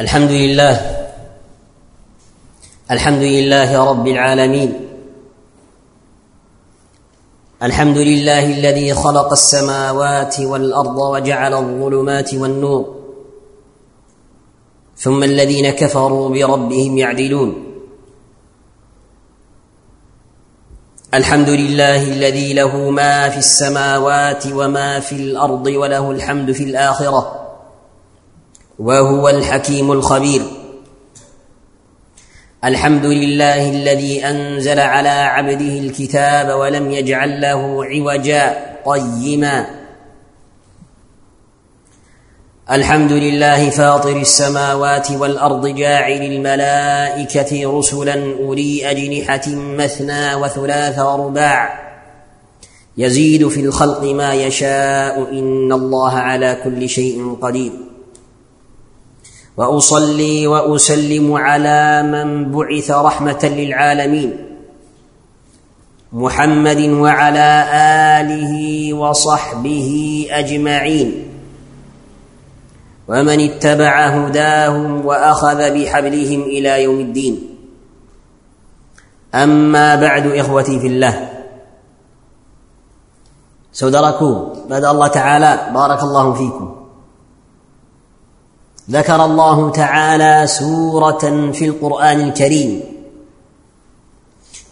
الحمد لله الحمد لله رب العالمين. الحمد لله الذي خلق السماوات والأرض وجعل الظلمات والنور. ثم الذين كفروا بربهم يعدلون. الحمد لله الذي له ما في السماوات وما في الأرض وله الحمد في الآخرة. وهو الحكيم الخبير. الحمد لله الذي أنزل على عبده الكتاب ولم يجعل له عوجا قيما. الحمد لله فاطر السماوات والأرض جاعل الملائكة رسلا أولي أجنحة مثنى وثلاث ورباع. يزيد في الخلق ما يشاء إن الله على كل شيء قدير. وأصلي وأسلم على من بعث رحمة للعالمين محمد وعلى آله وصحبه أجمعين. ومن اتبع هداهم وأخذ بحبلهم إلى يوم الدين. أما بعد إخوتي في الله. سودركم بعد الله تعالى بارك الله فيكم ذكر الله تعالى سورة في القرآن الكريم.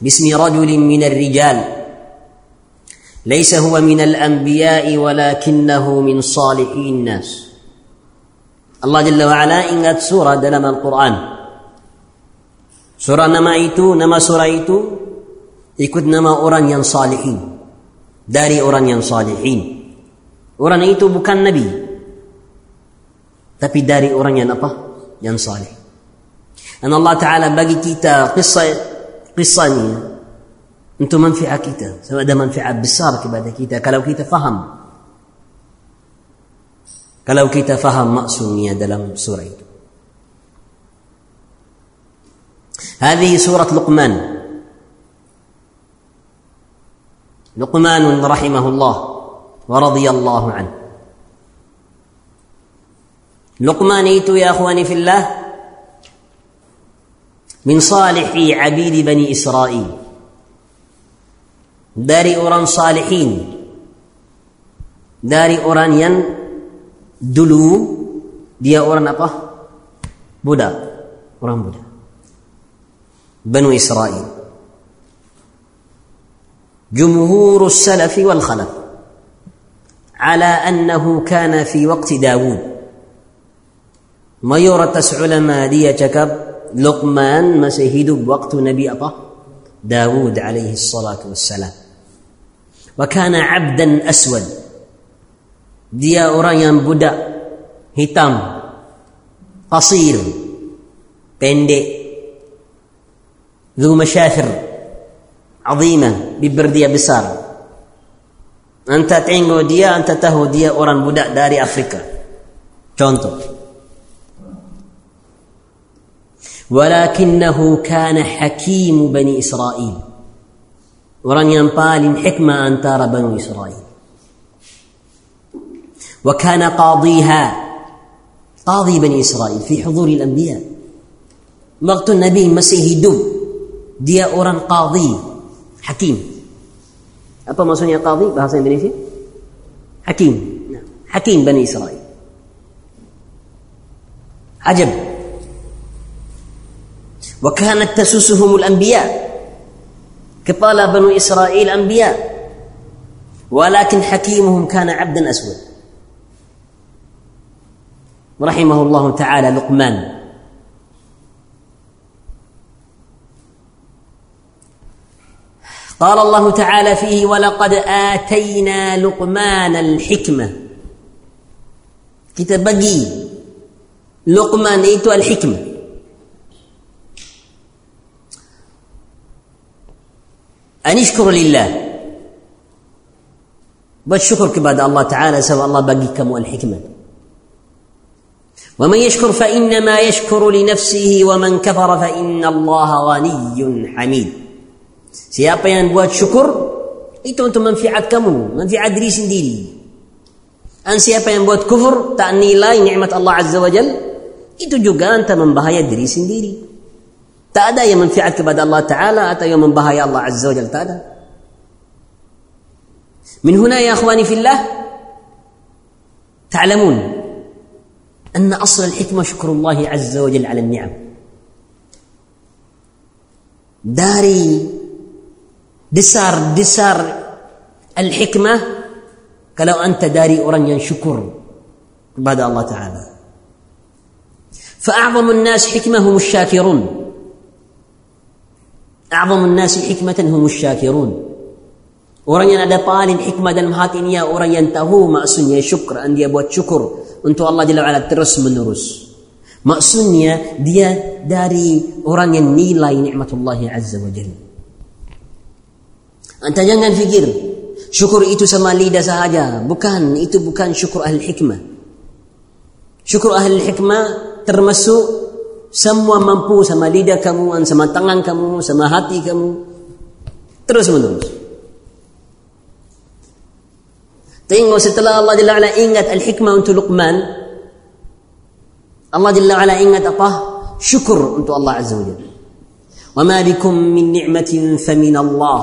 باسم رجل من الرجال. ليس هو من الأنبياء ولكنه من صالحي الناس. الله جل وعلا إن سوره دلم القران سوره نما ايتو نما سوره ايتو يكد نما اورانيان صالحين داري اورانيان صالحين اورانيتو بكان نبي tapi dari orang yang apa? Yang saleh. Dan Allah Ta'ala bagi kita kisah kisah ini untuk manfaat kita. Sebab ada manfaat besar kepada kita kalau kita faham. Kalau kita faham maksudnya dalam surah itu. هذه سورة لقمان لقمان رحمه الله ورضي الله عنه لقمان itu يا أخواني في الله. من صالح عبيد بني إسرائيل. dari orang salihin dari orang yang dulu dia orang apa budak budak بنو إسرائيل. جمهور السلف والخلف. على أنه كان في وقت داود mayoritas ulama dia cakap Luqman masih hidup waktu Nabi apa? Dawud alaihi salatu wassalam. Wa kana 'abdan aswad. Dia orang yang budak hitam, qasir, pendek, ذو مشاثر عظيمة bibir dia besar. Anta tengok dia, anta tahu dia orang budak dari Afrika. Contoh. ولكنه كان حكيم بني إسرائيل. ورن ينطال حكمة أن ترى بنو إسرائيل وكان قاضيها قاضي بني إسرائيل في حضور الأنبياء. وقت النبي مسيح دب dia orang قاضي حكيم. Apa maksudnya قاضي؟ Bahasa Indonesia حكيم. حكيم بني إسرائيل. عجب. وكانت تسوسهم الأنبياء. كطال بنو إسرائيل أنبياء. ولكن حكيمهم كان عبدا أسود رحمه الله تعالى لقمان. قال الله تعالى فيه ولقد آتينا لقمان الحكمة. Kita Luqman itu al-hikmah أن يشكر لله. بشكر كبد الله تعالى سوى الله بقيكم والحكمة ومن يشكر فإنما يشكر لنفسه ومن كفر فإن الله غني حميد. سيابا ينبوات شكر إيتو أنتم من في عد كمو من في عد ريس ديني أن سيابا ينبوات كفر تأني لا نعمة الله عز وجل إيتو جوغا أنت من بهاي دريس ديني Yang manfaat kepada Allah Ta'ala atau yang membahaya Allah Azza wa Jalla. Tak ada. من هنا يا اخواني في الله تعلمون ان اصل الحكمه شكر الله عز وجل على النعم داري دسار دسار الحكمه كلو انت داري اورنيا شكر بعد الله تعالى فاعظم الناس حكمه هم الشاكرون A'zam an-nas hikmatan hum ash-shakirun. Orang yang ada paling hikmah dalam hatinya orang yang tahu maksudnya syukur dan dia buat syukur untuk Allah Jalla wa'ala terus menerus. Maksudnya dia dari orang yang nilai ni'matullah Azza wa Jalla. Anda jangan fikir syukur itu sama lidah sahaja. Bukan, itu bukan syukur ahli hikmah. Syukur ahli hikmah termasuk semua mampu sama lidah kamu, sama tangan kamu, sama hati kamu. Terus menerus. Tengok setelah Allah Jalla Ala ingat al-hikmah untuk Luqman. Allah Jalla Ala ingat apa? Syukur untuk Allah Azza wa Jalla. وما بكم من نعمة فمن الله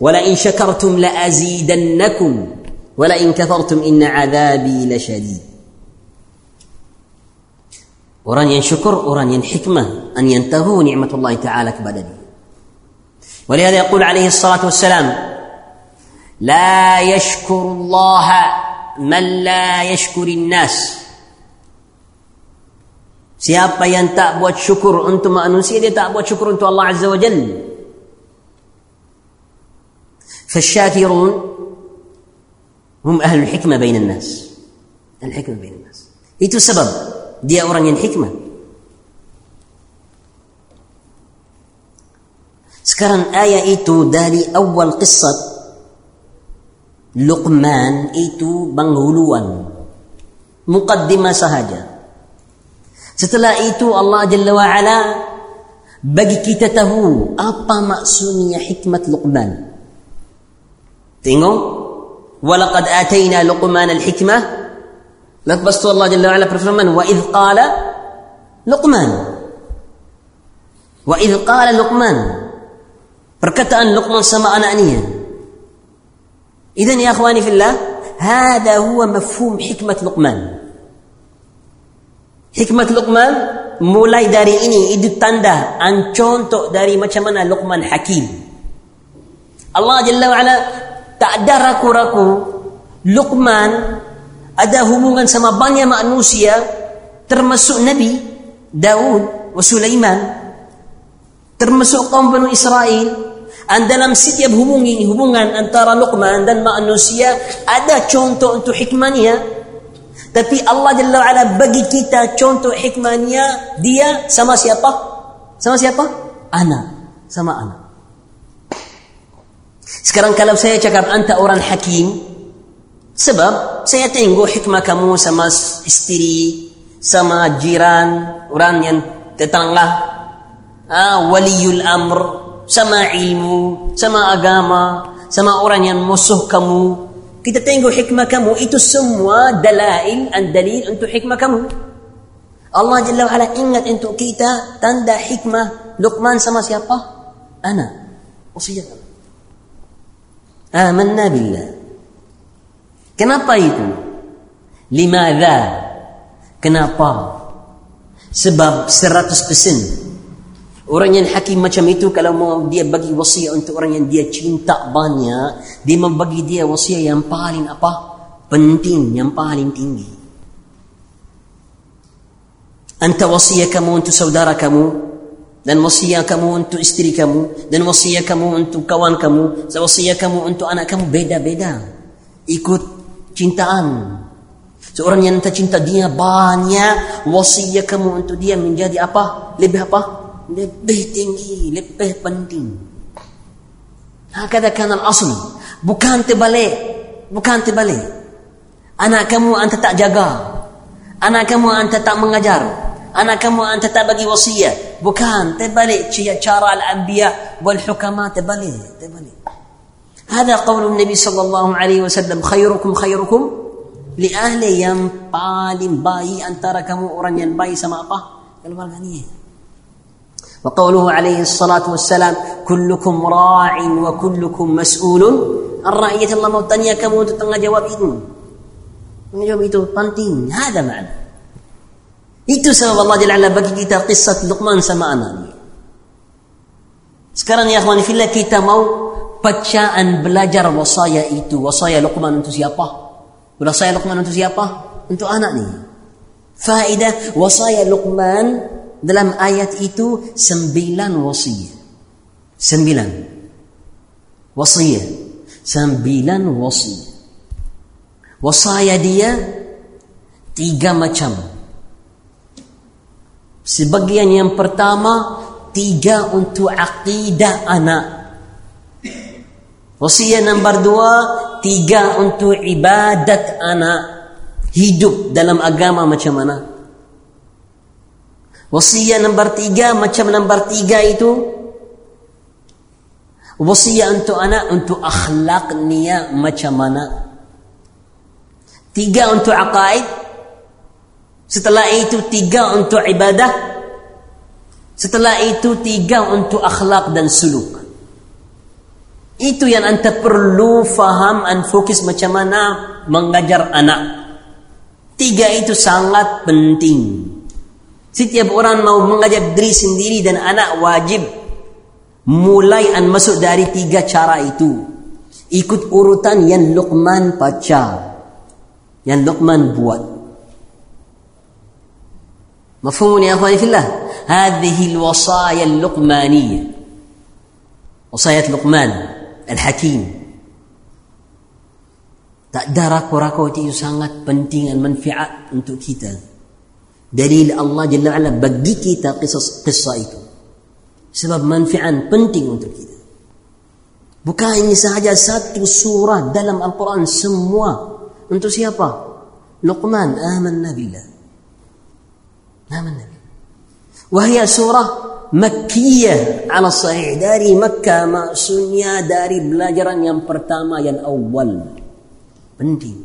ولئن شكرتم لأزيدنكم ولئن كفرتم إن عذابي لشديد Orang yang syukur, orang yang hikmah أن ينتهوا نعمة الله تعالى kepada dia. ولهذا يقول عليه الصلاة والسلام لا يشكر الله من لا يشكر الناس Siapa yang tak buat syukur untuk manusia dia tak buat syukur untuk Allah Azza wa Jal. فالشاكرون هم أهل الحكمة بين الناس الحكمة بين الناس itu sebab dia orang yang hikmah. Sekarang ayat itu dari awal qissat Luqman itu penghuluan mukaddimah sahaja. Setelah itu Allah Jalla wa Ala bagi kita tahu apa maksudnya hikmat Luqman. Tengok walaqad atayna Luqman al-hikmah lepas tu Allah Jalla wa Ala berfirman wa idh qala Luqman wa idh qala Luqman perkataan Luqman sama anaknya يا أخواني في الله هذا هو مفهوم حكمة لقمان حكمة لقمان mulai dari ini itu tanda an contoh dari macam mana Luqman hakim Allah Jalla wa'ala tak ada ragu-ragu Luqman ada hubungan sama banyak manusia termasuk Nabi Daud wa Sulaiman termasuk kaum Bani Israel dan dalam setiap hubungi, hubungan antara Luqman dan manusia ada contoh untuk hikmahnya. Tapi Allah Jalla wa'ala bagi kita contoh hikmahnya dia sama siapa? Sama siapa? Anak. Sama anak. Sekarang kalau saya cakap anta orang hakim, sebab saya tengok hikmah kamu sama istri, sama jiran, orang yang tetangga, ah, waliul amr, sama ilmu, sama agama, sama orang yang musuh kamu. Kita tengok hikmah kamu itu semua dalail dan dalil untuk hikmah kamu. Allah Jalla wa'ala ingat untuk kita tanda hikmah Luqman sama siapa? Ana. Wasiat. Amanna billah. Kenapa itu? Limadha? Kenapa? Sebab 100% Orang yang hakim macam itu kalau mau dia bagi wasiat untuk orang yang dia cinta banyak, dia membagi dia wasiat yang paling apa? Penting, yang paling tinggi. Anta wasiat kamu untuk saudara kamu, dan wasiat kamu untuk istri kamu, dan wasiat kamu untuk kawan kamu, wasiat kamu untuk anak kamu beda-beda. Ikut cintaan. Seorang yang tak cinta dia banyak, wasiat kamu untuk dia menjadi apa? Lebih apa? lebih tinggi, lebih penting. Hakada kan al-asl. Bukan terbalik. Bukan terbalik. Anak kamu anda tak jaga. Anak kamu anda tak mengajar. Anak kamu anda tak bagi wasiat. Bukan terbalik cara al-anbiya wal hukama terbalik. Terbalik. هذا قول النبي صلى الله عليه وسلم خيركم خيركم ahli yang paling baik antara kamu orang yang baik sama apa? Keluarga ni. وقوله عليه الصلاة والسلام كلكم راع وكلكم مسؤول عن رعية الله kamu untuk tengah jawab itu menjawab itu penting هذا معنى itu sebab Allah Jalla bagi kita kisah Luqman sama anaknya sekarang ya akhwani fillah kita mau bacaan belajar wasaya itu wasaya Luqman untuk siapa wasaya Luqman untuk siapa untuk anak ni faedah wasaya Luqman dalam ayat itu sembilan wasiat. Sembilan. Wasiat. Sembilan wasiat. Wasaya dia tiga macam. Sebagian yang pertama tiga untuk akidah anak. Wasiat nombor dua tiga untuk ibadat anak. Hidup dalam agama macam mana? Wasiat nombor tiga macam nombor tiga itu wasiat untuk anak untuk akhlak niat macam mana. Tiga untuk aqaid. Setelah itu tiga untuk ibadah. Setelah itu tiga untuk akhlak dan suluk. Itu yang anda perlu faham dan fokus macam mana mengajar anak. Tiga itu sangat penting. Setiap orang mau mengajar diri sendiri dan anak wajib mulai dan masuk dari tiga cara itu. Ikut urutan yang Luqman baca. Yang Luqman buat. مفهوم يا اخواني في الله هذه الوصايا اللقمانيه وصايا لقمان Al-Hakim Tak ada rakau-rakau itu sangat penting dan manfaat untuk kita Dalil Allah Jalla Ala bagi kita kisah, kisah itu Sebab manfaat penting untuk kita Bukan ini sahaja satu surah dalam Al-Quran semua Untuk siapa? Luqman amanna billah. Amanna billah. Wahia surah مكية على الصحيح داري مكة ما سنيا داري بلاجرا يم برتاما ين أول. بنتي.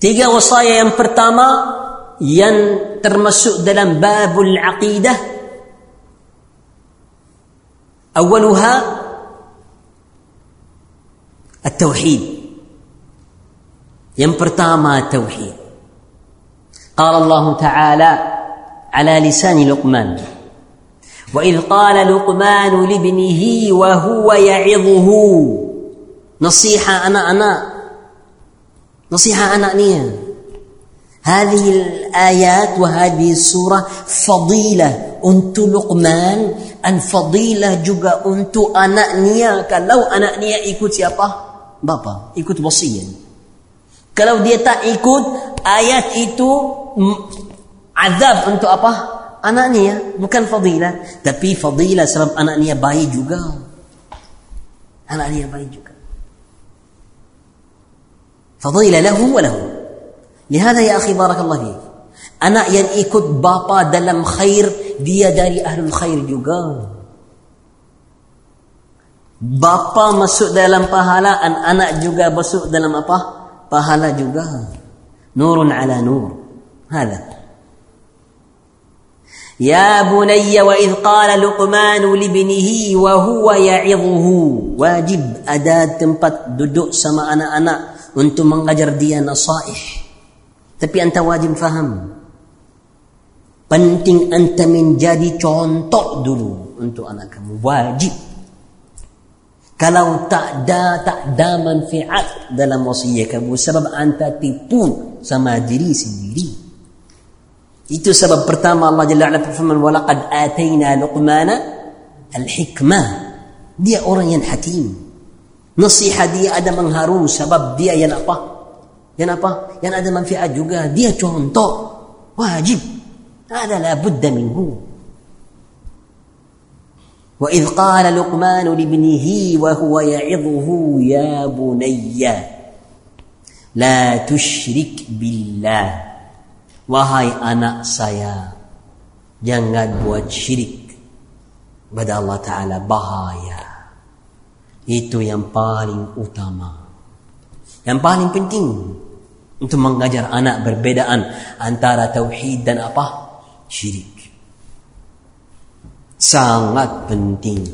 تيجي وصايا يم برتاما ين ترمسو دلم باب العقيدة. أولها التوحيد. ين برتاما التوحيد قال الله تعالى على لسان لقمان وإذ قال لقمان لابنه وهو يعظه نصيحة أنا أنا نصيحة أنا نية هذه الآيات وهذه السورة فضيلة أنت لقمان أن فضيلة juga untuk anaknya kalau anaknya ikut siapa? Bapa, ikut wasiat. Kalau dia tak ikut ayat itu azab untuk apa? Anak ni ya, bukan fadilah. Tapi fadilah sebab anak ni baik juga. Anak ni baik juga. Fadilah lahu wa lahu. Lihada ya akhi barakallahi. Anak yang ikut bapa dalam khair, dia dari ahlul khair juga. Bapa masuk dalam pahala, anak juga masuk dalam apa? Pahala juga. Nurun ala nur هذا يا بني وإذ قال لقمان لابنه وهو يعظه واجب أداة tempat duduk sama anak-anak untuk mengajar dia nasaih. Tapi anta wajib faham. Penting anta menjadi contoh dulu untuk anak kamu. Wajib. kalau tak ada tak ada manfaat dalam wasiat kamu sebab anda tipu sama diri sendiri. Itu sebab pertama Allah Jalla Ala berfirman walaqad atayna luqmana al-hikmah dia orang yang hakim. Nasihat dia ada mengharu sebab dia yang apa? Yang apa? Yang ada manfaat juga. Dia contoh. Wajib. Ada la budda minhu. وإذ قال لقمان لابنه وهو يعظه يا بني لا تشرك بالله وهاي أنا saya jangan buat syirik pada Allah Ta'ala bahaya Itu yang paling utama. Yang paling penting untuk mengajar anak berbedaan antara tauhid dan apa? Syirik. sangat penting.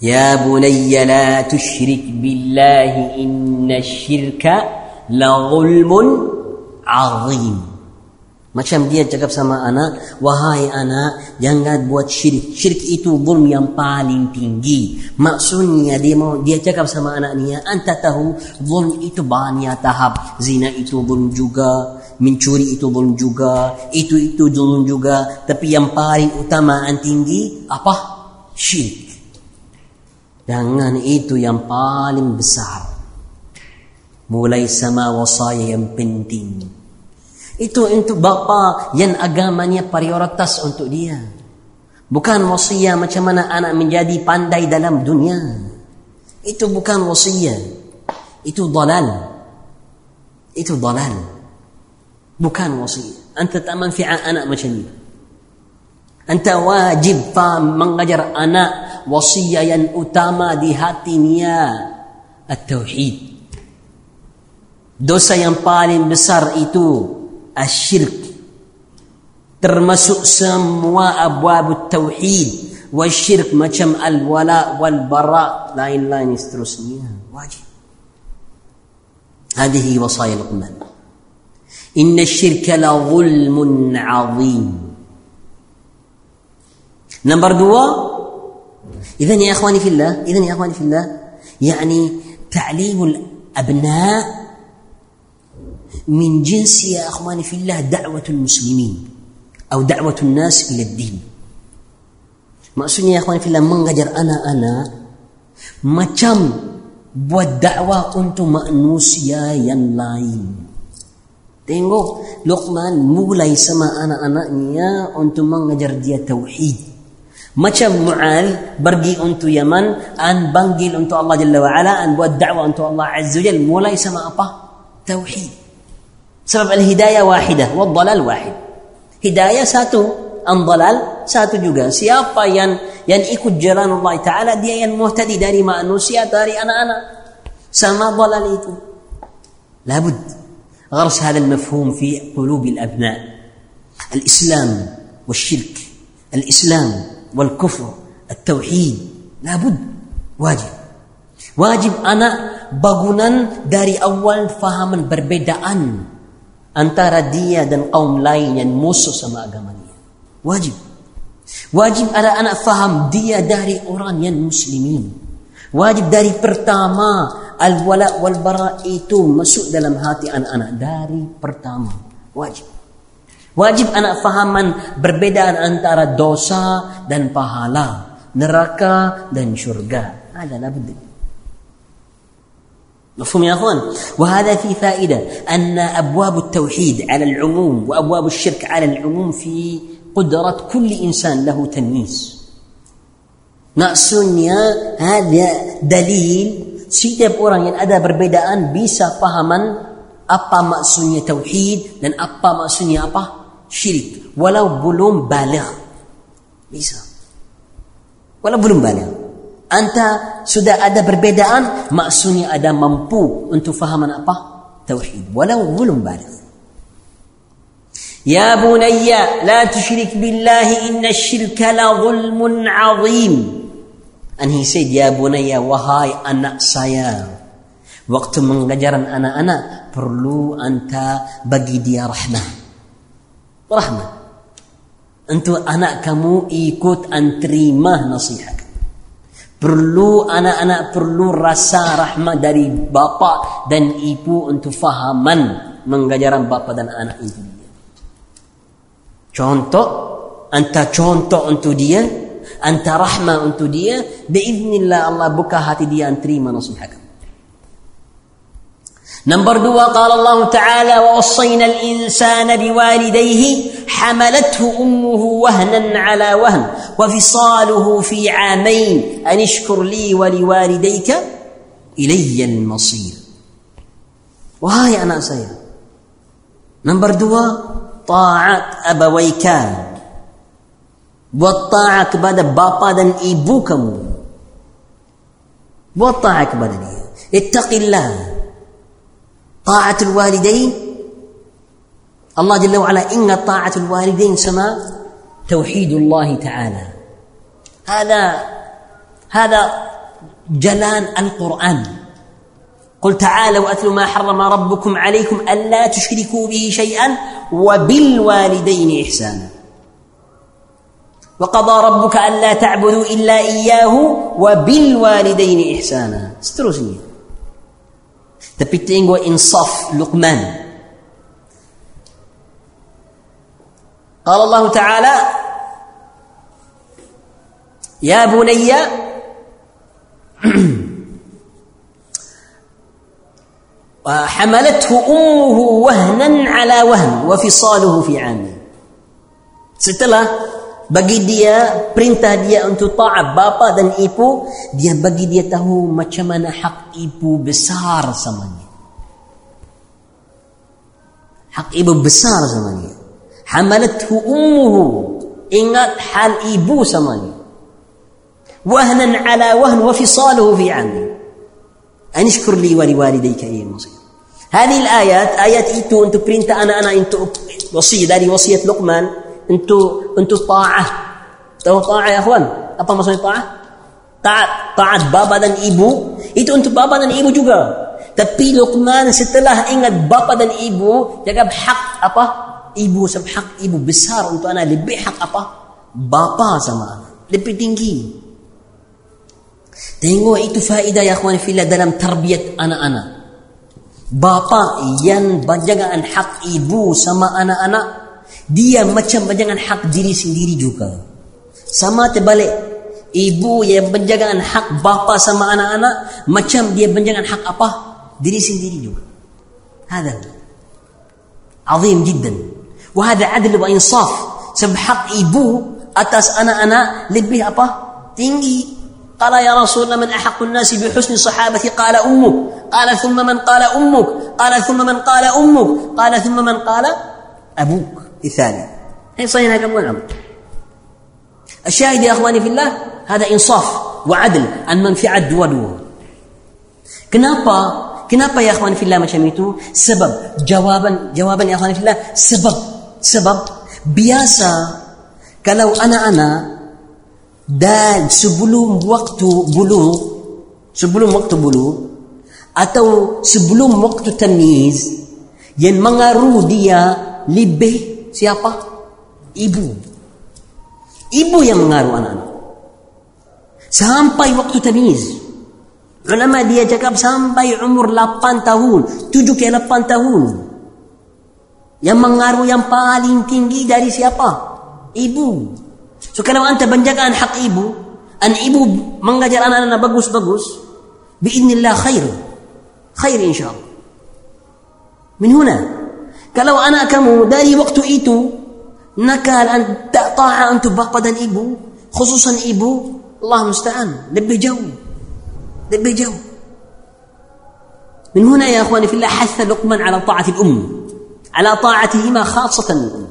Ya bunayya la tusyrik billahi inna syirka la zulmun azim. Macam dia cakap sama anak, wahai anak, jangan buat syirik. Syirik itu zulm yang paling tinggi. Maksudnya dia mau dia cakap sama anak ni, anta tahu zulm itu banyak tahap. Zina itu zulm juga mencuri itu zulm juga, itu itu zulm juga. Tapi yang paling utama dan tinggi apa? Syirik. Jangan itu yang paling besar. Mulai sama wasaya yang penting. Itu untuk bapa yang agamanya prioritas untuk dia. Bukan wasiat macam mana anak menjadi pandai dalam dunia. Itu bukan wasiat. Itu dalal. Itu dalal Bukan wasiat. Anta tak manfaat anak macam ni. Anta wajib faham mengajar anak wasiat yang utama di hatinya. At-Tauhid. Dosa yang paling besar itu الشرك termasuk semua abwab tauhid والشرك macam al-wala wal bara lain-lain seterusnya wajib هذه وصايا لقمان إن الشرك لظلم عظيم. نمبر دوا إذا يا إخواني في الله إذا يا إخواني في الله يعني تعليم الأبناء من جنس يا أخواني في الله دعوة المسلمين أو دعوة الناس إلى الدين. maksudnya ya akhwani fillah mengajar anak-anak macam buat dakwah untuk manusia yang lain Tengok Luqman mulai sama anak-anaknya untuk mengajar dia tauhid. Macam Mu'al pergi untuk Yaman an panggil untuk Allah Jalla wa'ala an buat dakwah untuk Allah Azza Jalla mulai sama apa? Tauhid. Sebab al-hidayah wahidah wa dalal wahid. Hidayah satu, an dalal satu juga. Siapa yang yang ikut jalan Allah Taala dia yang muhtadi dari manusia dari anak-anak sama dalal itu. Labud. غرس هذا المفهوم في قلوب الابناء الاسلام والشرك الاسلام والكفر التوحيد لابد واجب واجب أنا bangunan dari awal fahaman perbedaan antara dia dan kaum lain yang musuh sama agama dia. Wajib. Wajib ada anak faham dia dari orang yang muslimin. Wajib dari pertama al-wala wal bara itu masuk dalam hati anak-anak dari pertama. Wajib. Wajib anak fahaman perbedaan antara dosa dan pahala, neraka dan syurga. Ada lah betul. مفهوم يا اخوان وهذا في فائده ان ابواب التوحيد على العموم وابواب الشرك على العموم في قدره كل انسان له تمييز maksudnya ada dalil setiap orang yang ada perbedaan bisa pahaman apa maksudnya tauhid dan apa maksudnya apa syirik walau belum baligh bisa walau belum baligh Anta sudah ada perbedaan, maksudnya ada mampu untuk fahaman apa? Tauhid. Walau belum balik. يا بني لا تشرك بالله إن الشرك لظلم عظيم And he said, Ya bunaya, wahai anak saya. Waktu mengajaran anak-anak, perlu anta bagi dia rahmah. Rahmah. Untuk anak kamu ikut dan terima nasihat. Perlu anak-anak perlu rasa rahmat dari bapa dan ibu untuk fahaman mengajaran bapa dan anak itu. Contoh, anta contoh untuk dia, anta rahmat untuk dia, biiznillah Allah buka hati dia dan terima nasihat. نمبر دوا قال الله تعالى ووصينا الإنسان بوالديه حملته أمه وهنا على وهن وفصاله في عامين أن اشكر لي ولوالديك إلي المصير وهاي أنا سيا نمبر دوا طاعة أبويك Buat kepada bapa dan ibu kamu. Buat ta'ah kepada dia. Ittaqillah. Ta'atul walidain. Allah Jalla wa'ala ingat ta'atul walidain sama توحيد الله تعالى هذا هذا جلال القرآن قل تعالوا أتل ما حرم ربكم عليكم ألا تشركوا به شيئا وبالوالدين إحسانا وقضى ربك ألا تعبدوا إلا إياه وبالوالدين إحسانا. Seterusnya. Tapi tengok Luqman. قال الله تعالى يا بني وحملته أمه وهنا على وهن وفصاله في عام setelah bagi dia perintah dia untuk taat bapa dan ibu dia bagi dia tahu macam mana hak ibu besar sama dia hak ibu besar sama dia hamalathu ummuhu ingat hal ibu sama dia وهنا على وهن وفصاله في عام أن اشكر لي ولوالديك أي المصير هذه الآيات آيات إيتو أنتو برينتا أنا أنا أنتو وصية داري وصية لقمان untuk untuk taat. Tahu taat ya kawan? Apa maksudnya taat? Taat taat bapa dan ibu itu untuk bapa dan ibu juga. Tapi Luqman setelah ingat bapa dan ibu, jaga hak apa? Ibu sebab hak ibu besar untuk anak lebih hak apa? Bapa sama lebih tinggi. Tengok itu faedah ya kawan fillah dalam terbiat anak-anak. Bapa yang menjaga hak ibu sama anak-anak dia macam berjagaan hak diri sendiri juga sama terbalik ibu yang berjagaan hak bapa sama anak-anak macam dia berjagaan hak apa diri sendiri juga هذا عظيم جدا وهذا عدل وإنصاف sebab hak ibu atas anak-anak lebih apa tinggi قال يا رسول الله من أحق الناس بحسن صحابتي قال أمك قال ثم من قال أمك قال ثم من قال أمك قال ثم من قال أبوك الثاني هي صحيح هذا الأمر الشاهد يا أخواني في الله هذا إنصاف وعدل عن من في عد ودو Kenapa? Kenapa ya akhwan fillah macam itu? Sebab jawaban jawaban ya akhwan fillah sebab sebab biasa kalau anak-anak dan sebelum waktu bulu sebelum waktu bulu atau sebelum waktu tamiz yang mengaruh dia lebih siapa? Ibu. Ibu yang mengaruh anak-anak. Sampai waktu tamiz. Ulama dia cakap sampai umur 8 tahun 7 ke 8 tahun. Yang mengaruh yang paling tinggi dari siapa? Ibu. So kalau anta penjagaan hak ibu, an ibu mengajar anak-anak bagus-bagus, biidnillah khair. Khair insyaallah. Min huna. Kalau anak kamu dari waktu itu nakal an tak ta'a untuk bapa dan ibu, khususan ibu, Allah musta'an, lebih jauh. Lebih jauh. من هنا يا اخواني في الله حث لقمان على طاعه الام على طاعتهما خاصه الام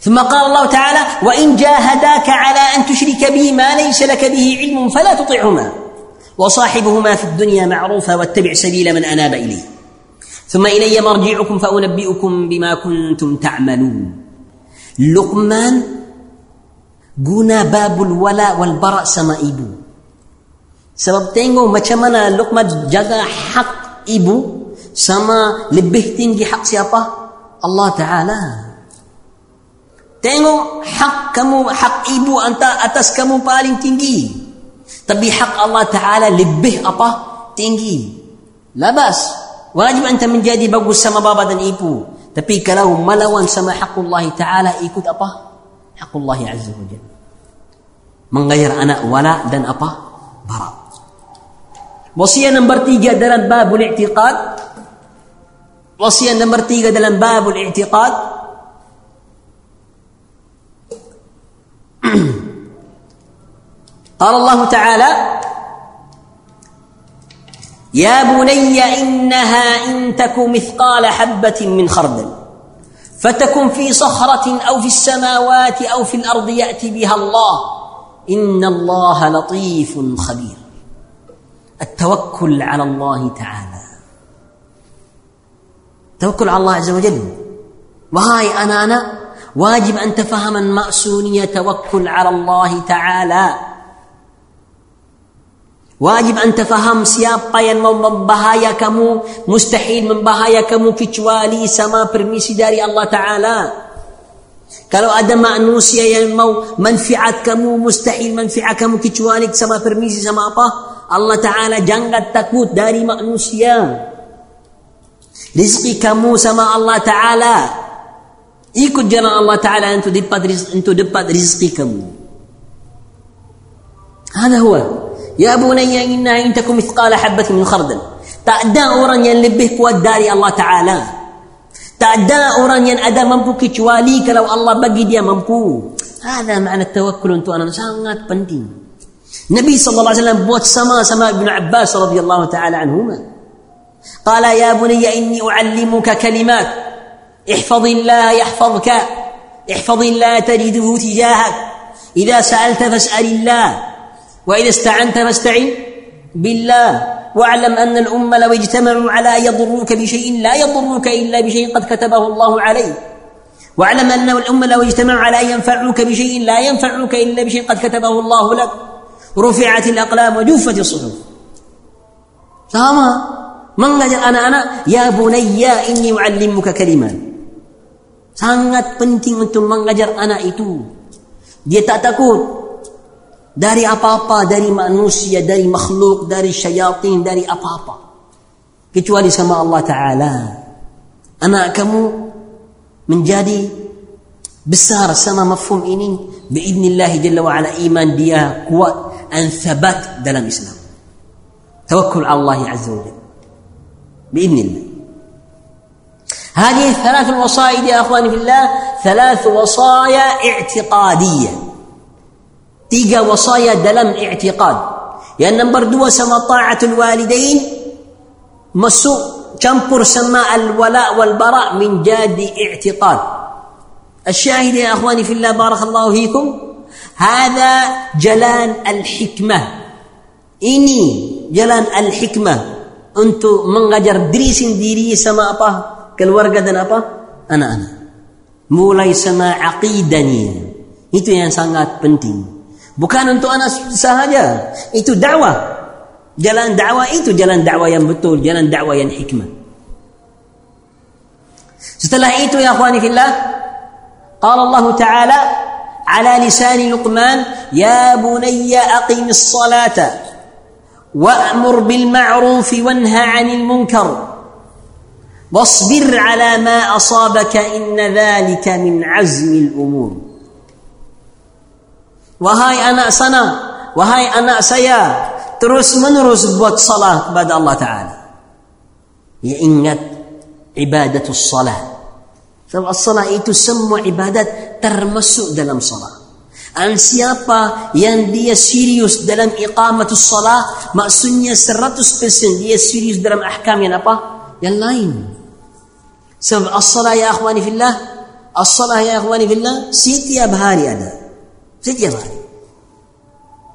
ثم قال الله تعالى وإن جاهداك على أن تشرك بي ما ليس لك به علم فلا تطعهما وصاحبهما في الدنيا معروفا واتبع سبيل من أناب إليه ثم إلي مرجعكم فأنبئكم بما كنتم تعملون. لقمان قنا باب الولاء والبراء سما إبو سبب تنجو ما شمنا لقمة جدا حق إبو سما لبه تنجي حق سيابا الله تعالى تنجو حق كمو حق إبو أنت أتس كمو بالين تينغي تبي حق الله تعالى لبه أبا تنجي لا بس Wajib anta menjadi bagus sama bapa dan ibu. Tapi kalau melawan sama hak Allah Ta'ala ikut apa? Hak Allah Azza wa Jalla. Mengajar anak wala dan apa? Bara. Wasiat nombor tiga dalam babul i'tiqad. Wasiat nombor tiga dalam babul i'tiqad. قال الله تعالى يا بني إنها إن تك مثقال حبة من خردل فتكن في صخرة أو في السماوات أو في الأرض يأتي بها الله. إن الله لطيف خبير. التوكل على الله تعالى. التوكل على الله عز وجل. وهاي أنا أنا واجب أن تفهم المأسونية توكل على الله تعالى. Wajib anda faham siapa yang mau membahaya kamu Mustahil membahaya kamu kecuali sama permisi dari Allah Ta'ala. Kalau ada manusia yang mau manfaat kamu Mustahil manfaat kamu kecuali sama permisi sama apa? Allah Ta'ala jangan takut dari manusia. Rizki kamu sama الله تعالى. Ikut jalan الله تعالى untuk dapat, rizki kamu. هذا هو يا بني إنها إن تكن مثقال حبة من خردل. tiada orang yang lebih kuat dari الله تعالى. tiada orang yang ada mampu kecuali kalau الله bagi dia mampu هذا معنى التوكل untuk anak sangat penting. النبي صلى الله عليه وسلم buat sama sama ابن عباس رضي الله تعالى عنهما. قال يا بني إني أعلمك كلمات. احفظ الله يحفظك. احفظ الله تجده تجاهك. إذا سألت فاسأل الله. وإذا استعنت فاستعن بالله. واعلم أن الأمة لو اجتمعوا على أن يضروك بشيء لا يضروك إلا بشيء قد كتبه الله عليك. واعلم أن الأمة لو اجتمعوا على أن ينفعوك بشيء لا ينفعوك إلا بشيء قد كتبه الله لك. رفعت الأقلام وجفت الصحف. sama mengajar anak-anak ya bunayya inni uallimuka kalimat sangat penting untuk mengajar anak itu dia tak takut dari apa-apa dari manusia dari makhluk dari syayatin dari apa-apa kecuali sama Allah taala anak kamu menjadi besar sama mafhum ini باذنillah jalla wa ala iman dia kuat an thabat dalam Islam توكل على الله عز وجل باذن الله هذه الثلاث الوصايا يا اخواني في الله ثلاث وصايا اعتقاديه tiga wasaya dalam i'tiqad. Yang nombor dua sama ta'atul walidain. Masuk campur sama al-wala wal-bara min jadi i'tiqad. Asyahid ya akhwani fillah barakallahu hikum hadha jalan al-hikmah. Ini jalan al-hikmah untuk mengajar diri sendiri sama apa? Keluarga dan apa? Anak-anak. Mulai sama aqidahnya. itu yang sangat penting. Bukan untuk anak sahaja. Itu dakwah. Jalan dakwah itu jalan dakwah yang betul, jalan dakwah yang hikmah. Setelah itu ya akhwani fillah, qala Allah Ta'ala ala lisan Luqman, ya bunayya aqimis salata wa'mur bil ma'ruf wanha 'anil munkar. واصبر على ما أصابك إن ذلك من عزم الأمور Wahai anak sana, wahai anak saya, terus menerus buat salat kepada Allah Ta'ala. Ya ingat ibadat salat. Sebab salat itu semua ibadat termasuk dalam salat. Dan siapa yang dia serius dalam iqamatus salat, maksudnya 100% dia serius dalam ahkam yang apa? Yang lain. Sebab as-salat ya akhwani fillah, as-salat ya akhwani fillah, setiap hari ada. Setiap.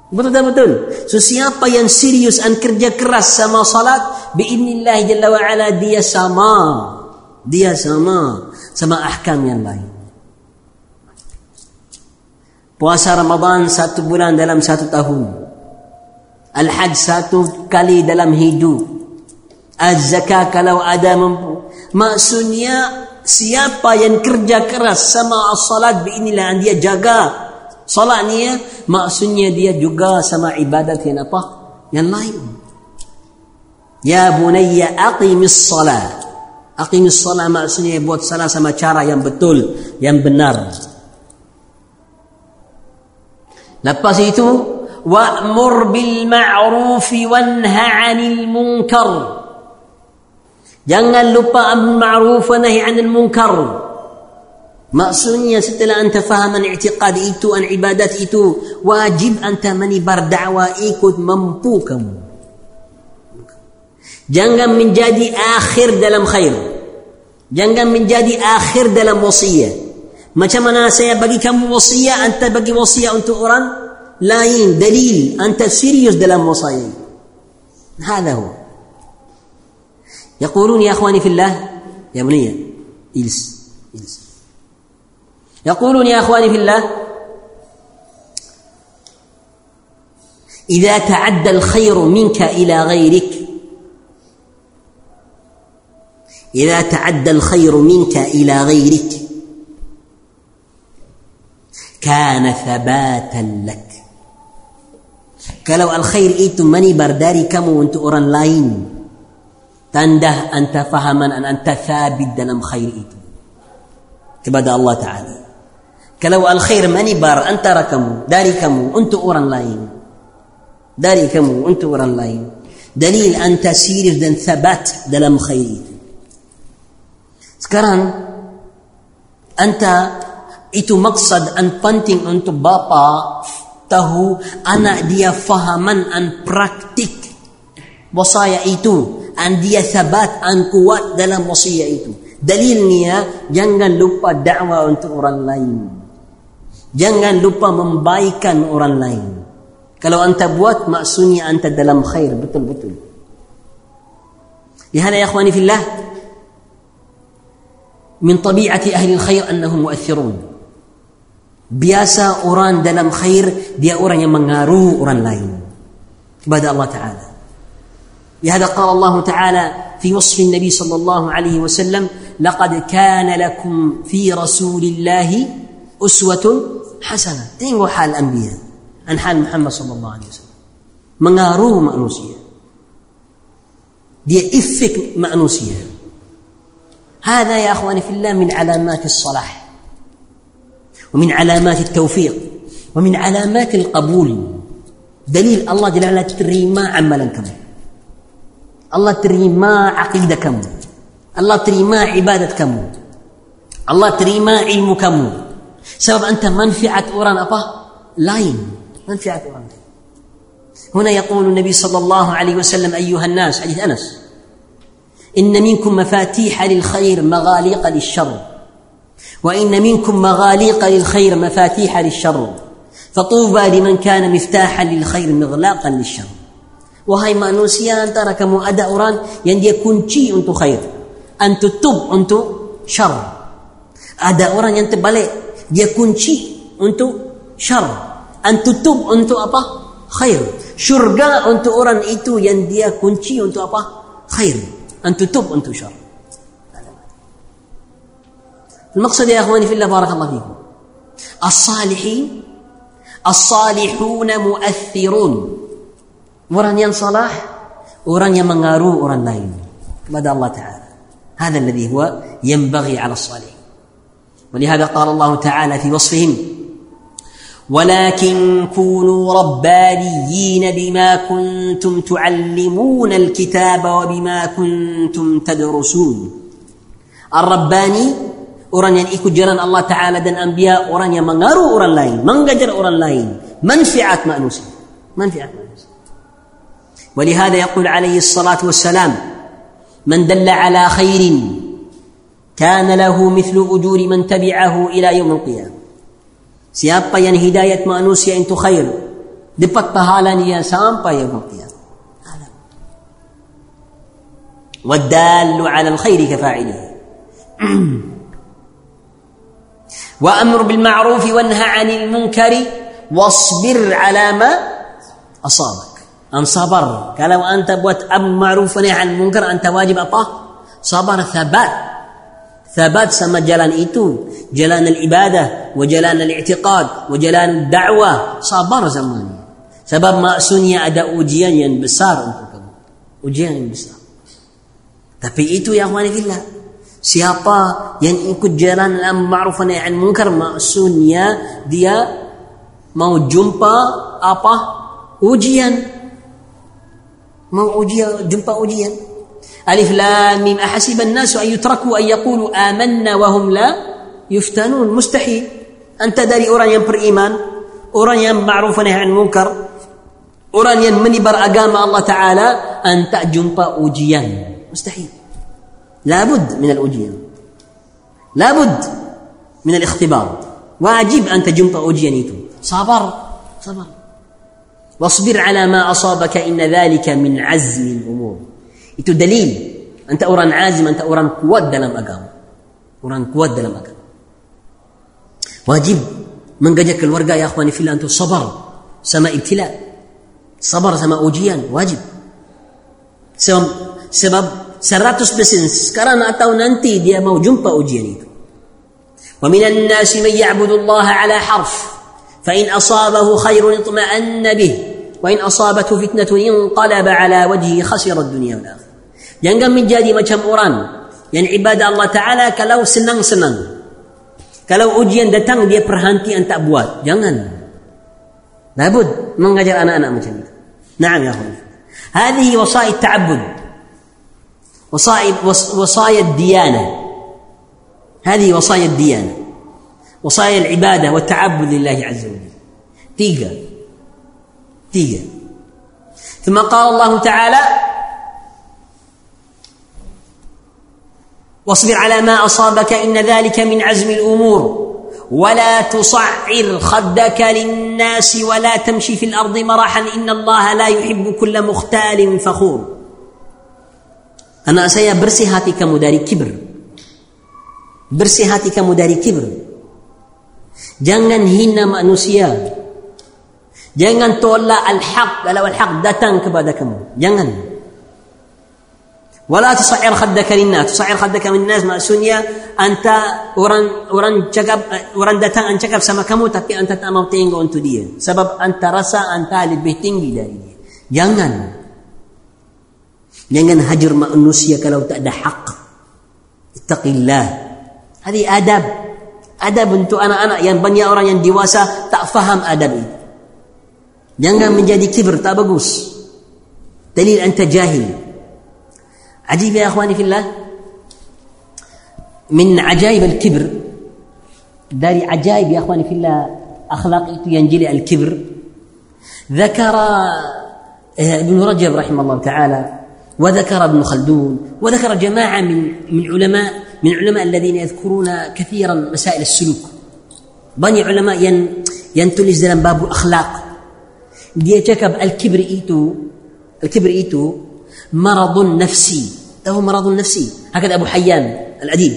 Betul tak betul? So siapa yang serius dan kerja keras sama salat, biidnillah jalla wa ala dia sama. Dia sama sama ahkam yang lain. Puasa Ramadan satu bulan dalam satu tahun. Al-Hajj satu kali dalam hidup. Az-zakah kalau ada mampu. Maksudnya siapa yang kerja keras sama as-salat biidnillah dia jaga Salat ni ya, maksudnya dia juga sama ibadat yang apa? Yang lain. Ya bunayya aqimis salat. Aqimis salat maksudnya buat salat sama cara yang betul, yang benar. Lepas itu, wa'mur bil ma'ruf wanha 'anil munkar. Jangan lupa amr ma'ruf wa nahi 'anil munkar. Maksudnya setelah anda faham i'tiqad itu, an ibadat itu, wajib anda menibar dakwah ikut mampu kamu. Jangan menjadi akhir dalam khair. Jangan menjadi akhir dalam wasiat. Macam mana saya bagi kamu wasiat, anta bagi wasiat untuk orang lain. Dalil, anta serius dalam wasiat. هذا هو يقولون يا اخواني في الله يا بني اجلس اجلس يقولون يا أخواني في الله إذا تعدى الخير منك إلى غيرك إذا تعدى الخير منك إلى غيرك كان ثباتا لك. كلو الخير ايت مني برداري كم وانت أوران لاين. تنده أنت فهما أن أنت ثابت دلم خير ايت كبدأ الله تعالى. Kalau al-khair menyebar antara kamu dari kamu untuk orang lain dari kamu untuk orang lain dalil anta sirif dan thabat dalam khair itu sekarang anta itu maksud an penting untuk bapa tahu anak dia fahaman an praktik wasaya itu an dia sabat an kuat dalam wasiat itu dalilnya jangan lupa dakwah untuk orang lain jangan lupa membaikan orang lain kalau anta buat maksudnya anta dalam khair betul-betul. لهذا يا اخواني في الله من طبيعة أهل الخير أنهم مؤثرون biasa orang dalam khair dia orang yang mengaruh orang lain kepada Allah Taala. لهذا قال الله تعالى في وصف النبي صلى الله عليه وسلم لقد كان لكم في رسول الله أسوة حسنة. tengok hal anbiya عن حال محمد صلى الله عليه وسلم. mengaruh manusia dia efek manusia هذا يا أخواني في الله من علامات الصلاح. ومن علامات التوفيق. ومن علامات القبول. دليل الله جل وعلا تريما عملا كم. الله تريما عقيدة كم. الله تريما عبادة كم. الله تريما علم كم. سبب أنت منفعة أوران أبا؟ لاين. منفعة هنا يقول النبي صلى الله عليه وسلم أيها الناس حديث أنس إن منكم مفاتيح للخير مغاليق للشر. وإن منكم مغاليق للخير مفاتيح للشر. فطوبى لمن كان مفتاحا للخير مغلاقا للشر. وهي manusia antara kamu ada orang yang dia kunci untuk khair an tutup untuk syar ada orang yang terbalik untuk syar an tutup untuk apa? Khair. Syurga untuk orang itu yang dia kunci untuk apa? Khair. An tutup untuk syar. المقصد يا اخواني في الله بارك الله فيكم الصالحين الصالحون مؤثرون orang yang salah orang yang mengaruh orang lain kepada Allah Ta'ala هذا الذي هو ينبغي على الصالحين ولهذا قال الله تعالى في وصفهم ولكن كونوا ربانيين بما كنتم تعلمون الكتاب وبما كنتم تدرسون. الرباني orang yang ikut jalan Allah Ta'ala dan Anbiya orang yang mengaruh orang lain mengajar orang lain manfaat manusia manfaat manusia. ولهذا يقول عليه الصلاة والسلام من دل على خير كان له مثل أجور من تبعه إلى يوم القيامة. سيابا ين هداية ما نوسي أنت خير دبت طهالان يا سامبا يوم القيامة والدال على الخير كفاعله وأمر بالمعروف وانهى عن المنكر واصبر على ما أصابك أن صبر قال وأنت بوت أم معروف عن المنكر أنت واجب أطه صبر ثبات Thabat sama jalan itu, jalan ibadah, jalan agtqad, jalan dawwa. Sabar zaman. Sebab masya Allah ada ujian yang besar untuk kamu. Ujian yang besar. Tapi itu yang mana Allah. Siapa yang ikut jalan yang Mabarufan yang Munkar maksudnya dia mau jumpa apa ujian? Mau ujian, jumpa ujian? ألف لام ميم. أحسب الناس أن يتركوا أن يقولوا آمنا وهم لا يفتنون. مستحيل. أنت داري أوران ينبر إيمان. أوران ين معروف عن منكر أوران ين منبر أقام الله تعالى أن تأجنب أوجيان مستحيل. لابد من الأوجيان. لابد من الاختبار. واجب أن تجمع أجيانيتو صبر. صبر. واصبر على ما أصابك إن ذلك من عزم الأمور. Itu dalil anta orang azim anta orang kuat dalam agama orang kuat dalam agama wajib menggajak keluarga ya akhwani fillah untuk sabar sama ibtila sabar sama ujian wajib sebab sebab 100% sekarang atau nanti dia mau jumpa ujian itu ومن الناس من يعبد الله على حرف فإن أصابه خير اطمأن به وإن أصابته فتنة انقلب على وجهه خسر الدنيا والآخرة Jangan menjadi macam orang yang ibadah Allah Ta'ala kalau senang-senang. Kalau ujian datang dia perhentian tak buat. Jangan. Labud mengajar anak-anak macam itu. Naam ya akhwan. هذه وصايا التعبد وصايا وصايا الديانة هذه وصايا الديانة وصايا العبادة والتعبد لله عز وجل تيجا تيجا ثم قال الله تعالى واصبر على ما أصابك إن ذلك من عزم الأمور. ولا تصعر خدك للناس ولا تمشي في الأرض مرحا إن الله لا يحب كل مختال فخور. أنا اسيا برسي هاتيك مداري كبر. برسي هاتيك مداري كبر. جنن hina manusia جنن تولى الحق. ولو kalau al-haq datang kepada ولا تصعر خدك للناس تصعر خدك من الناس ما سنيا انت ورن ورن جكب ورن دتا ان جكب سما كمو تبي انت تامو تينغ اون تو دي سبب انت رسا انت علي بيتينغ داري jangan. Jangan hajar manusia kalau tak ada hak. Taqillah hadi adab. Adab untuk anak-anak yang banyak orang yang dewasa tak faham adab itu. Jangan menjadi kibir tak bagus. Dalil anta jahil. عجيب يا إخواني في الله؟ من عجائب الكبر. داري عجائب يا إخواني في الله. أخلاق ينجلي الكبر. ذكر آه، ابن رجب رحمه الله تعالى وذكر ابن خلدون وذكر جماعة من من علماء من علماء الذين يذكرون كثيرا مسائل السلوك. بني علماء ين ينتلز باب الأخلاق. دي الكبر إيتو الكبر إيتو مرض نفسي. له مرض نفسي هكذا أبو حيان الأديب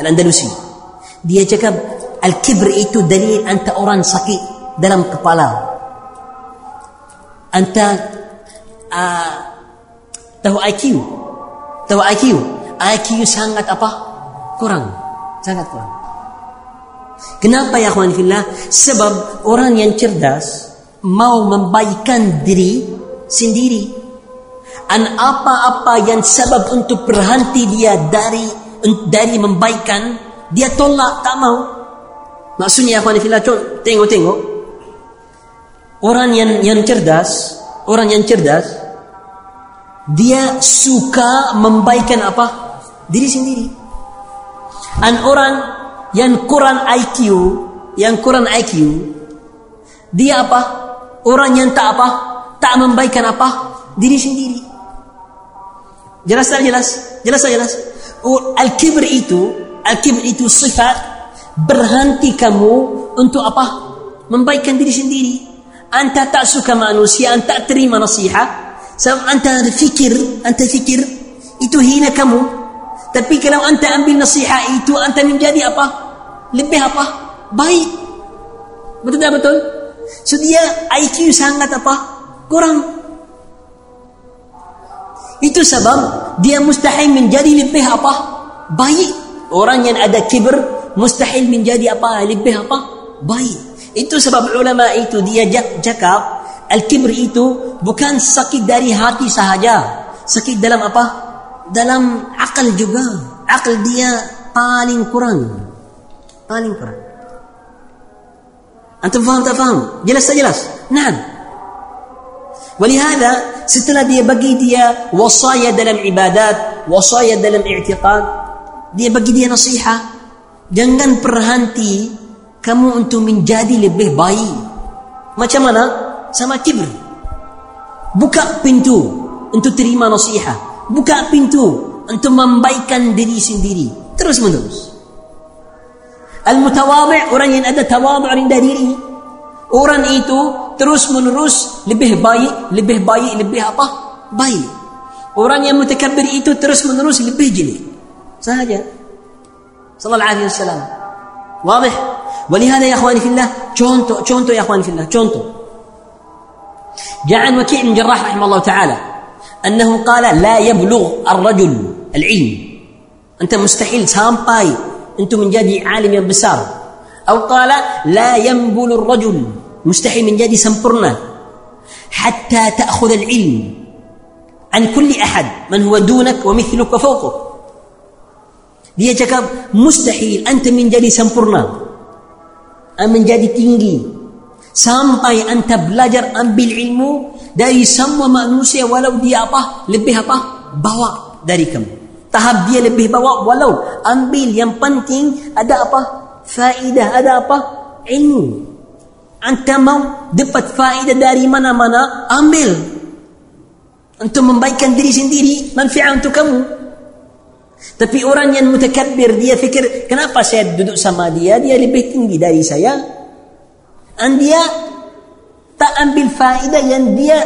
الأندلسي dia cakap al-kibr itu dalil anta orang sakit dalam kepala anta uh, tahu IQ tahu IQ IQ sangat apa kurang sangat kurang kenapa ya akhwan fillah sebab orang yang cerdas mau membaikkan diri sendiri dan apa-apa yang sebab untuk berhenti dia dari dari membaikan dia tolak tak mau. Maksudnya akhwan fillah tengok-tengok. Orang yang yang cerdas orang yang cerdas dia suka membaikan apa? Diri sendiri. Dan orang yang kurang IQ yang kurang IQ dia apa? Orang yang tak apa tak membaikan apa? Diri sendiri Jelas tak jelas? Jelas tak jelas? Oh, al-kibr itu, al-kibr itu sifat berhenti kamu untuk apa? Membaikkan diri sendiri. Anta tak suka manusia, anta terima nasihat. Sebab anta fikir, anta fikir itu hina kamu. Tapi kalau anta ambil nasihat itu, anta menjadi apa? Lebih apa? Baik. Betul tak betul? So dia IQ sangat apa? Kurang. Itu sebab dia mustahil menjadi lebih apa? Baik. Orang yang ada kibir mustahil menjadi apa? Lebih apa? Baik. Itu sebab ulama itu dia cakap al-kibr itu bukan sakit dari hati sahaja. Sakit dalam apa? Dalam akal juga. Akal dia paling kurang. Paling kurang. Antum faham tak faham? Jelas tak jelas? Nah. ولهذا setelah dia bagi dia wasaya dalam ibadat, wasaya dalam i'tiqad, dia bagi dia nasihat, jangan berhenti kamu untuk menjadi lebih baik. Macam mana? Sama kibir. Buka pintu untuk terima nasihat. Buka pintu untuk membaikkan diri sendiri. Terus menerus. Al-mutawadhi' orang yang ada tawadhu' rendah diri. Orang itu terus menerus lebih baik, lebih baik, lebih apa? Baik. Orang yang mutakabbir itu terus menerus lebih jelek. Sahaja. Sallallahu alaihi wasallam. واضح؟ ولهذا يا اخواني في الله contoh contoh يا اخواني في الله contoh جاء عن وكيع بن جراح رحمه الله تعالى انه قال لا يبلغ الرجل العلم انت مستحيل sampai أنتم menjadi alim yang besar أو قال لا ينبل الرجل مستحيل من جدي سمبرنا حتى تأخذ العلم عن كل أحد من هو دونك ومثلك وفوقك dia cakap mustahil anta menjadi sempurna menjadi tinggi sampai anta belajar ambil ilmu dari semua manusia walau dia apa lebih apa bawa dari kamu tahap dia lebih bawa walau ambil yang penting ada apa faedah ada apa? Ilmu. Anta mau dapat faedah dari mana-mana ambil. Untuk membaikkan diri sendiri manfaat untuk kamu. Tapi orang yang mutakabbir dia fikir kenapa saya duduk sama dia? Dia lebih tinggi dari saya. Dan dia tak ambil faedah yang dia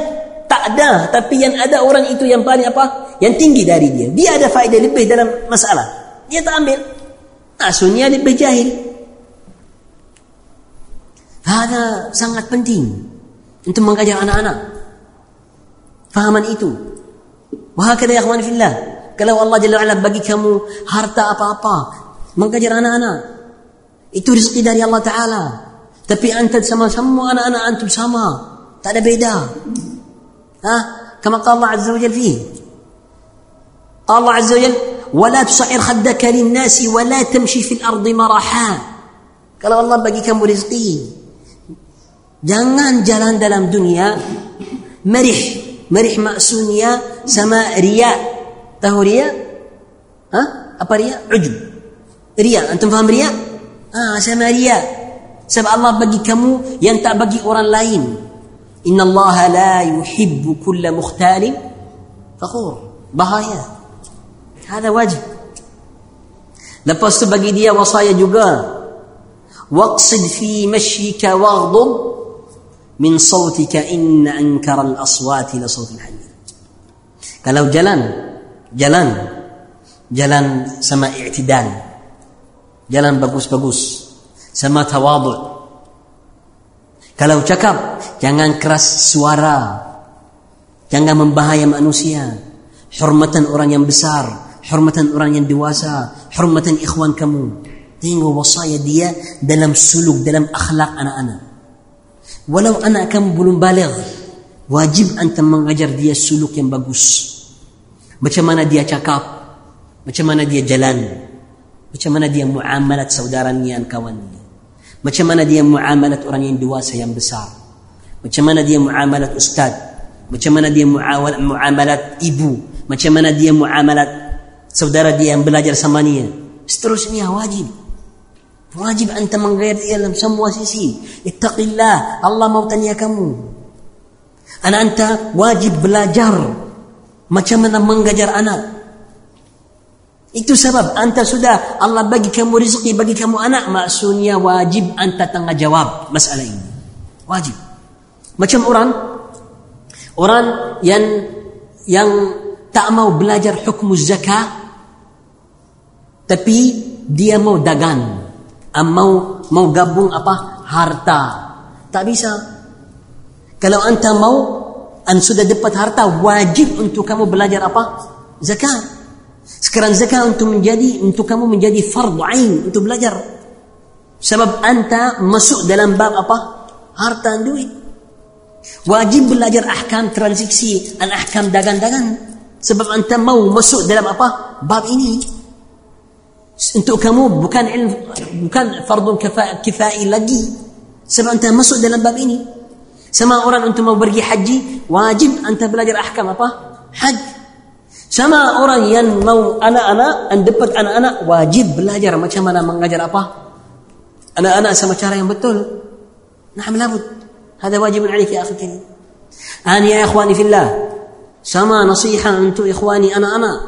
tak ada. Tapi yang ada orang itu yang paling apa? Yang tinggi dari dia. Dia ada faedah lebih dalam masalah. Dia tak ambil. Asuhnya lebih jahil Hada sangat penting untuk mengajar anak-anak fahaman itu wahakada ya akhwan fillah kalau Allah Jalla wa'ala bagi kamu harta apa-apa mengajar anak-anak itu rezeki dari Allah Ta'ala tapi anta sama semua anak-anak antum sama tak ada beda ha kama qala Allah Azza wa Jalla fihi Allah Azza wa Jalla ولا تصعر خدك للناس ولا تمشي في الأرض مرحا kalau Allah bagi kamu rezeki jangan jalan dalam dunia merih merih maksudnya sama riya Tahu ria? Ha? Apa ria? Ujub. Ria. Antum faham ria? Ah, sama ria. Sebab Allah bagi kamu yang tak bagi orang lain. Inna Allah la yuhibbu kulla mukhtalin fakhur. Bahaya. Hada wajib. Lepas tu bagi dia wasaya juga. Waqsid fi mashyika waghdub min sautika inna ankara al-aswati la sautil hamir. Kalau jalan jalan jalan sama i'tidal jalan bagus-bagus sama tawadhu kalau cakap jangan keras suara jangan membahaya manusia hormatan orang yang besar hormatan orang yang dewasa hormatan ikhwan kamu tengok wasaya dia dalam suluk dalam akhlak anak-anak walau anak kamu belum balik wajib anda mengajar dia suluk yang bagus. Macam mana dia cakap Macam mana dia jalan Macam mana dia muamalat saudaranya dan kawannya Macam mana dia muamalat orang yang dewasa yang besar. Macam mana dia muamalat ustaz. Macam mana dia muamalat ibu. Macam mana dia muamalat saudara dia yang belajar sama dia Seterusnya wajib Wajib anda menggayar dia dalam semua sisi. Ittaqillah. Allah mau tanya kamu. Anak anda wajib belajar macam mana mengajar anak itu sebab anta sudah Allah bagi kamu rezeki bagi kamu anak maksudnya wajib anta tengah jawab masalah ini wajib macam orang orang yang yang tak mau belajar hukum zakat tapi dia mau dagang mau mau gabung apa harta tak bisa kalau anta mau an sudah dapat harta wajib untuk kamu belajar apa? Zakat. Sekarang zakat untuk menjadi untuk kamu menjadi fardu ain untuk belajar. Sebab anta masuk dalam bab apa? Harta dan duit. Wajib belajar ahkam transaksi dan ahkam dagang-dagang. Sebab anta mau masuk dalam apa? Bab ini. انت كمو بكان علم بكان فرض كفاء كفائي لقي. سبع انت مسؤول لما بابيني. سما أوران انت مو برجي حجي. واجب أنت بلاجر أحكام أبا. حج. سما أوران ينمو أنا أنا اندبك أنا أنا. واجب بلاجر ما كان من منجر أبا. أنا أنا سما شارع يوم بتول. نعم لابد. هذا واجب عليك يا أخي الكريم. أنا يا إخواني في الله. سما نصيحة أنتم إخواني أنا أنا.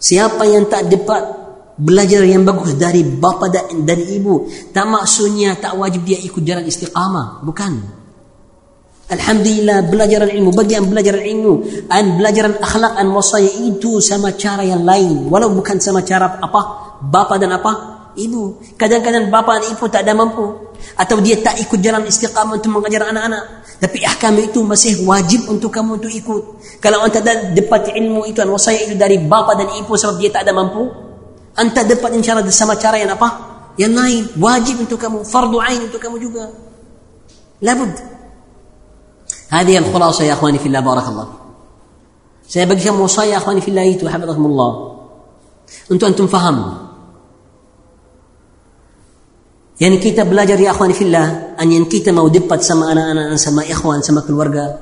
سياطا ينتأ دبات belajar yang bagus dari bapa dan dari ibu. Tak maksudnya tak wajib dia ikut jalan istiqamah. Bukan. Alhamdulillah belajaran ilmu bagi yang belajar ilmu dan belajaran akhlak dan wasaya itu sama cara yang lain. Walau bukan sama cara apa bapa dan apa ibu. Kadang-kadang bapa dan ibu tak ada mampu atau dia tak ikut jalan istiqamah untuk mengajar anak-anak. Tapi ahkam itu masih wajib untuk kamu untuk ikut. Kalau anda dapat ilmu itu dan wasaya itu dari bapa dan ibu sebab dia tak ada mampu Anta dapat insyara sama cara yang apa? Yang lain. Wajib untuk kamu. Fardu ain untuk kamu juga. Labud. Hadi yang khulasa ya akhwani fillah barakallah. Saya bagi kamu usai ya akhwani fillah itu. Habadakumullah. Untuk antum faham. Yang kita belajar ya akhwani fillah. An yang kita mau dapat sama anak-anak. Sama ikhwan. Sama keluarga.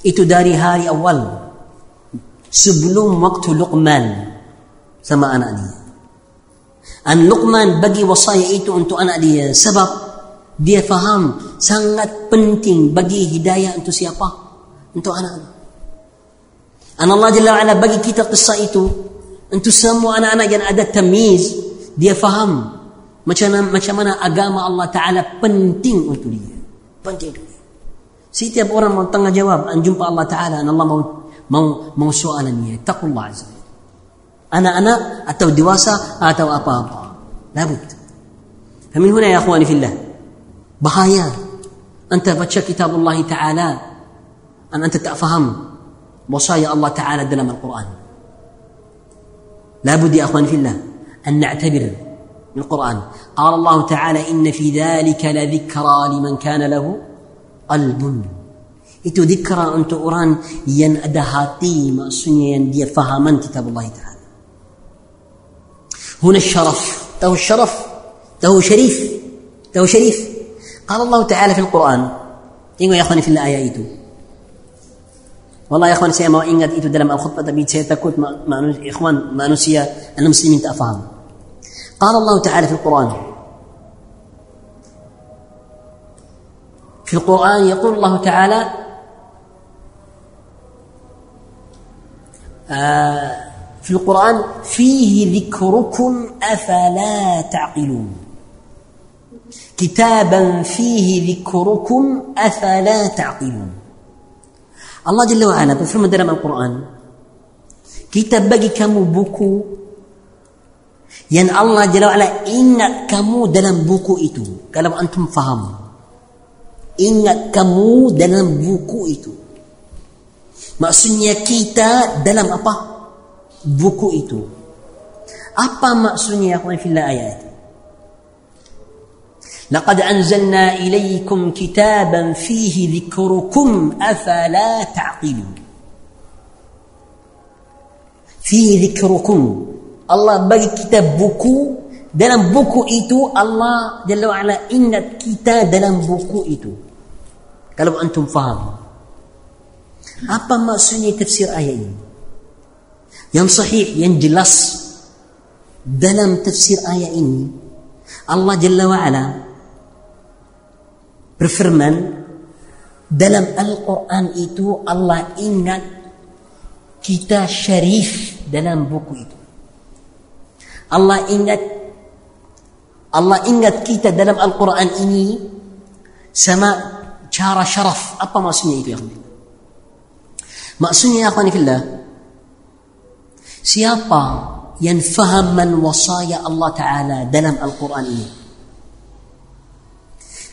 Itu dari hari awal. Sebelum waktu luqman sama anak dia an Luqman bagi wasaya itu untuk anak dia sebab dia faham sangat penting bagi hidayah untuk siapa untuk anak-anak an Allah Jalla wa'ala bagi kita kisah itu untuk semua anak-anak yang ada tamiz dia faham macam mana, macam mana agama Allah Ta'ala penting untuk dia. Penting untuk dia. Setiap orang mau tengah jawab, an jumpa Allah Ta'ala, dan Allah mau mau mau soalan dia. Taqullah azza Anak-anak atau dewasa atau apa-apa. Labud. فمن هنا يا أخواني في الله. بهايا. أنت baca kitab Allah Ta'ala أن أنت تفهم وصايا الله تعالى dalam القرآن. لابد يا أخواني في الله أن نعتبر من القرآن. قال الله تعالى إن في ذلك لذكرى لمن كان له قلب. itu ذكرى untuk orang yang ada hati maksudnya yang fahaman kitab Allah Ta'ala هنا الشرف له الشرف له شريف له شريف. قال الله تعالى في القرآن ya akhwan في الآية itu والله يا اخوان saya mau ingat itu dalam al-khutbah tapi saya takut ikhwan manusia tak faham قال الله تعالى في القرآن. في القرآن يقول الله تعالى آه، في القرآن فيه ذكركم أفلا تعقلون. كتابا فيه ذكركم أفلا تعقلون. الله جل وعلا بفهم درم القرآن كتاب بقي كم بوكو. يعني الله جل وعلا إن كم دلم بوكو إتو. كلام أنتم فهموا. إن كم دلم بوكو إتو. ما maksudnya kita dalam أبا buku itu apa maksudnya ya akhwan fillah ayat لقد أنزلنا إليكم كتابا فيه ذكركم أفلا تعقلون فيه ذكركم Allah bagi kita buku dalam buku itu Allah Jalla wa'ala ingat kita dalam buku itu kalau antum faham apa maksudnya tafsir ayat ini yang sahih yang jelas dalam tafsir ayat ini Allah Jalla wa'ala berfirman dalam Al-Quran itu Allah ingat kita syarif dalam buku itu Allah ingat Allah ingat kita dalam Al-Quran ini sama cara syaraf. Apa maksudnya itu ya Maksudnya ya akhwani fillah Siapa yang faham man wasaya Allah Ta'ala dalam Al-Quran ini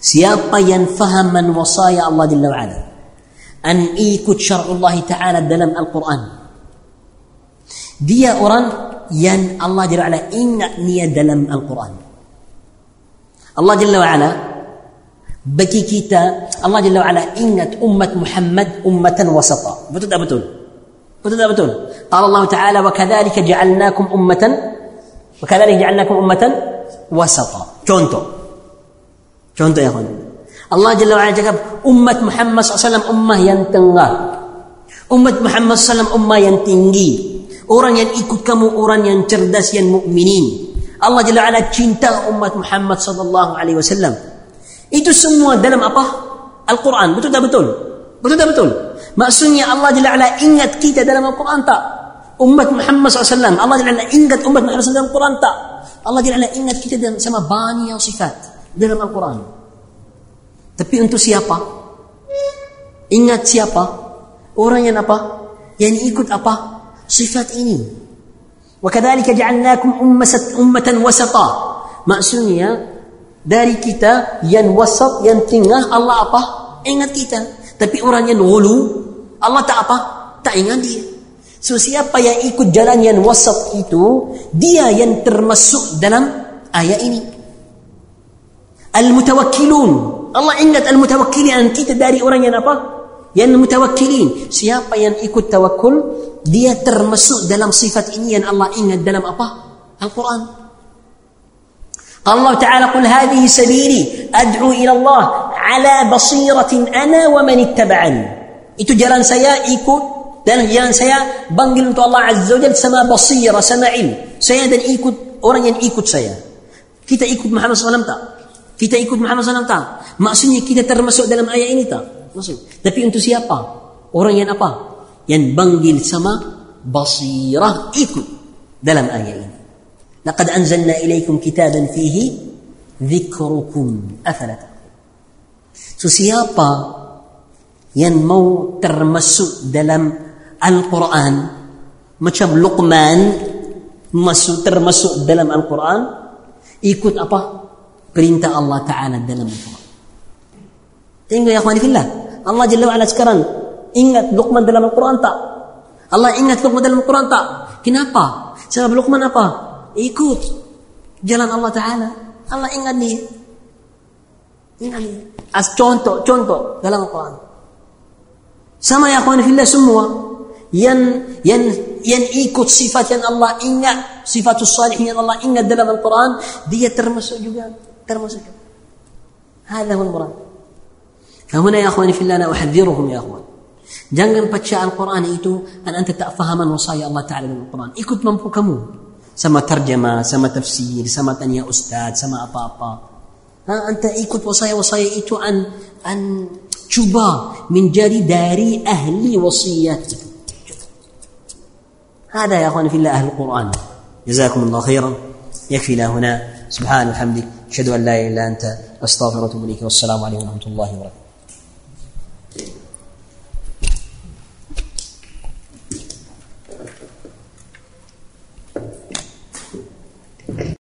Siapa yang faham man wasaya Allah Jalla wa'ala An ikut syar'ullah Ta'ala dalam Al-Quran Dia orang yang Allah Jalla wa'ala ingat niat dalam Al-Quran. Allah Jalla wa'ala bagi kita Allah Jalla wa'ala ingat umat Muhammad ummatan wasata. Betul tak betul? وتثبتون قال الله تعالى وكذلك جعلناكم أمة وكذلك جعلناكم أمة وسطا. تونتو تونتو يا أخوان. الله جل وعلا جاكب أمة محمد صلى الله عليه وسلم أمة ينتنغى أمة محمد صلى الله عليه وسلم أمة ينتنغي أوران ينئكت كم أوران ينتردس ينمؤمنين الله جل وعلا cinta أمة محمد صلى الله عليه وسلم. إيتو سموا دلم أبا القرآن بتو دابتول tak دابتول. Maksudnya Allah Jalla ala ingat kita dalam Al-Quran tak? umat Muhammad SAW. Allah Jalla ingat umat Muhammad SAW dalam Quran tak? Allah Jalla ingat kita dalam sama banyak sifat dalam Al-Quran. Tapi untuk siapa? Ingat siapa? Orang yang apa? Yang ikut apa? Sifat ini. وكذلك جعلناكم أمة أمة وسطا maksudnya dari kita yang wasat yang tengah Allah apa ingat kita tapi orang yang hulu Allah tak apa tak ingat dia So siapa yang ikut jalan yang wasat itu, dia yang termasuk dalam ayat ini. Al-mutawakkilun. Allah ingat al-mutawakkilin kita dari orang yang apa? Yang mutawakkilin. Siapa yang ikut tawakkul, dia termasuk dalam sifat ini yang Allah ingat dalam apa? Al-Quran. Allah Ta'ala قل هذه سبيلي أدعو إلى الله على بصيرة أنا ومن اتبعني itu jalan saya ikut dan jalan saya panggil untuk Allah Azza wa sama basira, sama ilm. Saya dan ikut orang yang ikut saya. Kita ikut Muhammad SAW tak? Kita ikut Muhammad SAW tak? Maksudnya kita termasuk dalam ayat ini tak? Maksud. Tapi untuk siapa? Orang yang apa? Yang panggil sama basirah ikut dalam ayat ini. لقد أنزلنا إليكم كتابا فيه ذكركم أفلا So siapa yang mau termasuk dalam Al-Quran. Macam Luqman masuk termasuk dalam Al-Quran. Ikut apa? Perintah Allah Ta'ala dalam Al-Quran. Tengok ya akhwani fillah. Allah Jalla wa'ala sekarang ingat Luqman dalam Al-Quran tak? Allah ingat Luqman dalam Al-Quran tak? Kenapa? Sebab Luqman apa? Ikut jalan Allah Ta'ala. Allah ingat ni. Ingat ni. As contoh contoh dalam Al-Quran sama ya akhwani fillah semua yang yang yang ikut sifat yang Allah ingat sifat salihin yang Allah ingat dalam Al-Quran dia termasuk juga termasuk juga هذا هو المراد فهنا يا اخواني في الله أنا احذرهم يا اخوان jangan baca Al-Quran itu dan anda tak fahaman wasaya Allah Ta'ala dalam Al-Quran ikut mampu kamu sama terjemah sama tafsir sama tanya ustaz sama apa-apa ha, anda ikut wasaya-wasaya itu an an cuba menjadi dari ahli wasiat هذا يا أخواني في الله أهل القرآن. جزاكم الله خيرا. يكفي لا هنا. سبحان وحمدك أشهد أن لا إله إلا أنت. أستغفرك وأتوب إليك. والسلام عليكم ورحمة الله وبركاته.